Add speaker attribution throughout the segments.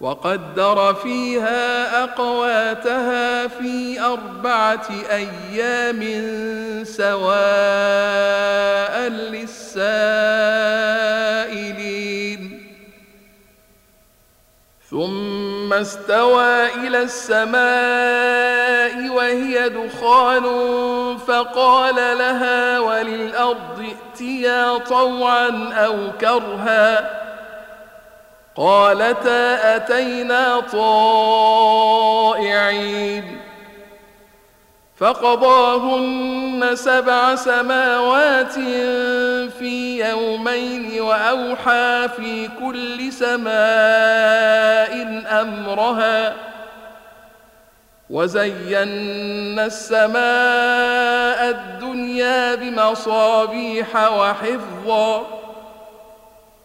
Speaker 1: وقدر فيها أقواتها في أربعة أيام سواء للسائلين. ثم استوى إلى السماء وهي دخان فقال لها وللأرض ائتيا طوعا أو كرها. قالتا أتينا طائعين فقضاهن سبع سماوات في يومين وأوحى في كل سماء أمرها وزينا السماء الدنيا بمصابيح وحفظا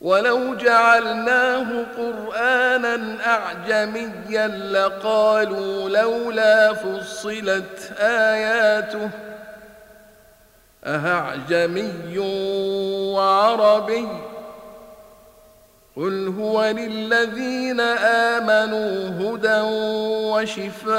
Speaker 1: ولو جعلناه قرانا اعجميا لقالوا لولا فصلت اياته اهعجمي وعربي قل هو للذين امنوا هدى وشفاء